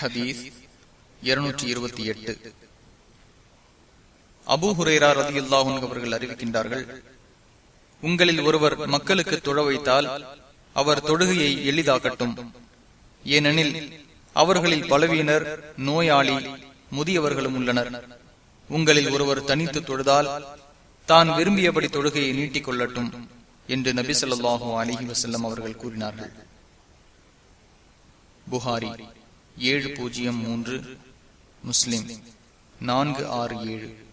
ஹதீஸ் இருநூற்றி இருபத்தி எட்டு. அபு ஹுரேரா ரதி அவர்கள் அறிவிக்கின்றார்கள் உங்களில் ஒருவர் மக்களுக்கு தொழ வைத்தால் அவர் தொழுகையை எளிதாக்கட்டும். ஏனெனில் அவர்களில் பலவீனர் நோயாளி முதியவர்களும் உள்ளனர். உங்களில் ஒருவர் தனித்து தொழுதால் தான் விரும்பியபடி தொழுகையை நீட்டிக் கொள்ளட்டும் என்று நபி சொல்லாஹு அலிஹி வசல்லம் அவர்கள் கூறினார்கள். புகாரி ஏழு பூஜ்ஜியம் மூன்று முஸ்லிம். நான்கு ஆறு ஏழு.